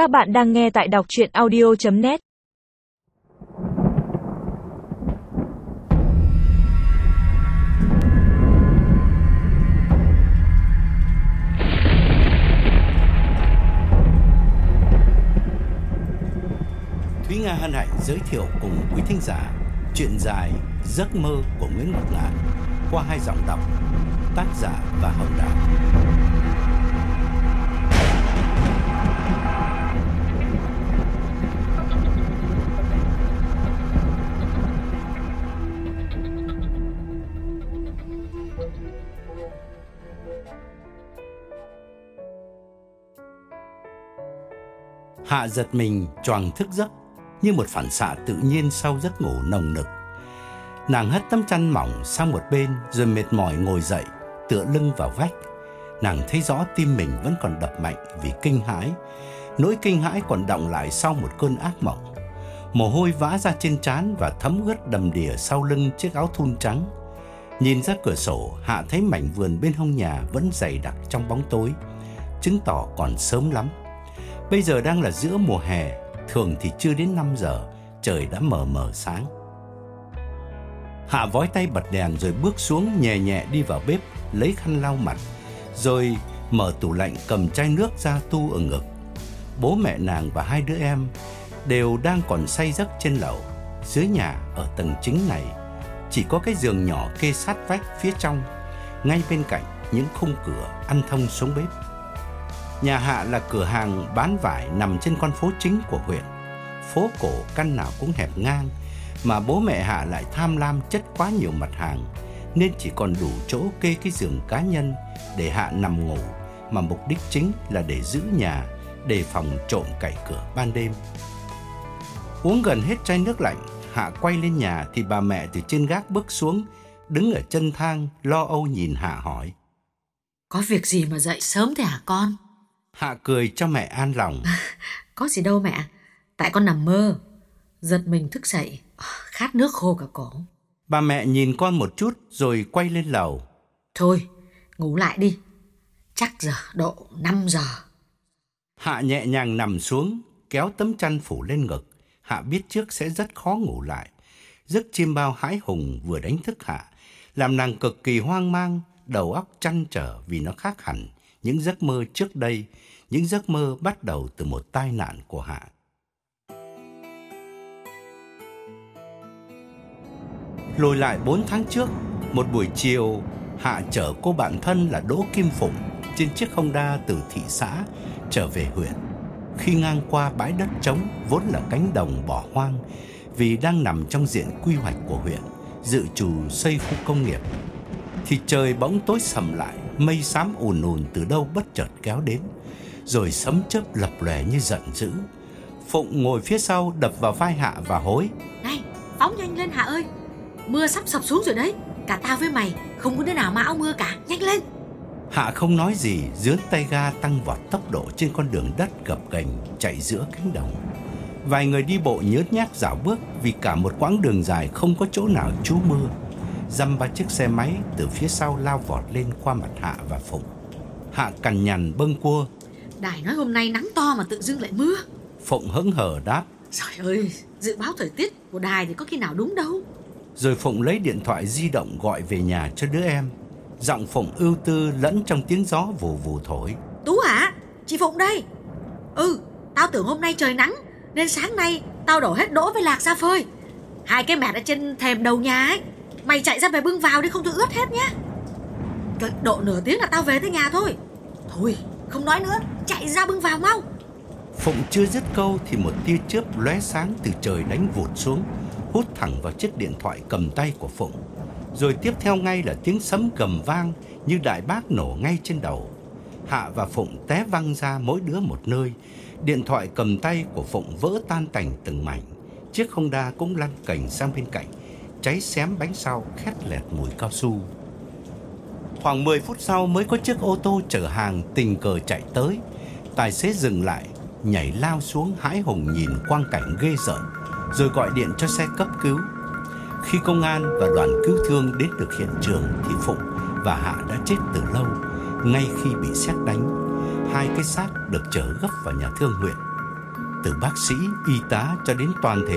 Các bạn đang nghe tại đọc chuyện audio.net Thúy Nga hân hạnh giới thiệu cùng quý thính giả chuyện dài Giấc mơ của Nguyễn Ngọc Ngạn qua hai giọng đọc, tác giả và hồng đào. Hạ giật mình choàng thức giấc như một phản xạ tự nhiên sau giấc ngủ nồng nực. Nàng hất tấm chăn mỏng sang một bên rồi mệt mỏi ngồi dậy, tựa lưng vào vách. Nàng thấy rõ tim mình vẫn còn đập mạnh vì kinh hãi. Nỗi kinh hãi còn động lại sau một cơn ác mộng. Mồ hôi vã ra trên trán và thấm ướt đầm đìa sau lưng chiếc áo thun trắng. Nhìn ra cửa sổ, Hạ thấy mảnh vườn bên hông nhà vẫn dày đặc trong bóng tối, chứng tỏ còn sớm lắm. Bây giờ đang là giữa mùa hè, thường thì chưa đến 5 giờ, trời đã mờ mờ sáng. Hạ vói tay bật đèn rồi bước xuống nhẹ nhẹ đi vào bếp, lấy khăn lau mặt, rồi mở tủ lạnh cầm chai nước ra tu ở ngực. Bố mẹ nàng và hai đứa em đều đang còn say giấc trên lầu. Dưới nhà ở tầng chính này chỉ có cái giường nhỏ kê sát vách phía trong, ngay bên cạnh những khung cửa ăn thông xuống bếp. Nhà Hạ là cửa hàng bán vải nằm trên con phố chính của huyện. Phố cổ căn nào cũng hẹp ngang, mà bố mẹ Hạ lại tham lam chất quá nhiều mặt hàng, nên chỉ còn đủ chỗ kê cái giường cá nhân để Hạ nằm ngủ, mà mục đích chính là để giữ nhà, để phòng trộm cậy cửa ban đêm. Uống gần hết chai nước lạnh, Hạ quay lên nhà thì bà mẹ từ trên gác bước xuống, đứng ở chân thang lo âu nhìn Hạ hỏi. Có việc gì mà dậy sớm thế hả con? Hạ cười cho mẹ an lòng. Có gì đâu mẹ, tại con nằm mơ. Giật mình thức dậy, khát nước khô cả cổ. Bà mẹ nhìn con một chút rồi quay lên lầu. Thôi, ngủ lại đi. Chắc giờ độ 5 giờ. Hạ nhẹ nhàng nằm xuống, kéo tấm chăn phủ lên ngực. Hạ biết trước sẽ rất khó ngủ lại. Giấc chim bao hãi hùng vừa đánh thức Hạ, làm nàng cực kỳ hoang mang, đầu óc chăn trở vì nó khác hẳn những giấc mơ trước đây, những giấc mơ bắt đầu từ một tai nạn của Hạ. Lùi lại 4 tháng trước, một buổi chiều, Hạ chở cô bạn thân là Đỗ Kim Phụng trên chiếc Honda từ thị xã trở về huyện. Khi ngang qua bãi đất trống vốn là cánh đồng bỏ hoang vì đang nằm trong diện quy hoạch của huyện, dự trù xây khu công nghiệp, thì trời bỗng tối sầm lại, mây xám ùn ùn từ đâu bất chợt kéo đến, rồi sấm chớp lập lòe như giận dữ. Phụng ngồi phía sau đập vào vai Hạ và hối. Này, phóng nhanh lên Hạ ơi. Mưa sắp sập xuống rồi đấy. Cả tao với mày không có đứa nào mà áo mưa cả. Nhanh lên. Hạ không nói gì, dướn tay ga tăng vọt tốc độ trên con đường đất gập ghềnh chạy giữa cánh đồng. Vài người đi bộ nhớt nhác dạo bước vì cả một quãng đường dài không có chỗ nào trú mưa. Dăm ba chiếc xe máy từ phía sau lao vọt lên qua mặt Hạ và Phụng. Hạ cằn nhằn bâng cua. Đài nói hôm nay nắng to mà tự dưng lại mưa. Phụng hững hờ đáp. Trời ơi, dự báo thời tiết của đài thì có khi nào đúng đâu. Rồi Phụng lấy điện thoại di động gọi về nhà cho đứa em. Giọng Phụng ưu tư lẫn trong tiếng gió vù vù thổi. Tú hả? Chị Phụng đây. Ừ, tao tưởng hôm nay trời nắng nên sáng nay tao đổ hết đỗ với lạc ra phơi. Hai cái mẹt ở trên thềm đầu nhà ấy. Mày chạy ra về bưng vào đi không tôi ướt hết nhá. Độ nửa tiếng là tao về tới nhà thôi. Thôi, không nói nữa, chạy ra bưng vào mau. Phụng chưa dứt câu thì một tia chớp lóe sáng từ trời đánh vụt xuống, hút thẳng vào chiếc điện thoại cầm tay của Phụng. Rồi tiếp theo ngay là tiếng sấm gầm vang như đại bác nổ ngay trên đầu. Hạ và Phụng té văng ra mỗi đứa một nơi. Điện thoại cầm tay của Phụng vỡ tan tành từng mảnh. Chiếc Honda cũng lăn cành sang bên cạnh, cháy xém bánh sau khét lẹt mùi cao su. Khoảng 10 phút sau mới có chiếc ô tô chở hàng tình cờ chạy tới. Tài xế dừng lại, nhảy lao xuống hãi hùng nhìn quang cảnh ghê rợn, rồi gọi điện cho xe cấp cứu. Khi công an và đoàn cứu thương đến được hiện trường thì Phụng và Hạ đã chết từ lâu, ngay khi bị xét đánh. Hai cái xác được chở gấp vào nhà thương huyện. từ bác sĩ, y tá cho đến toàn thể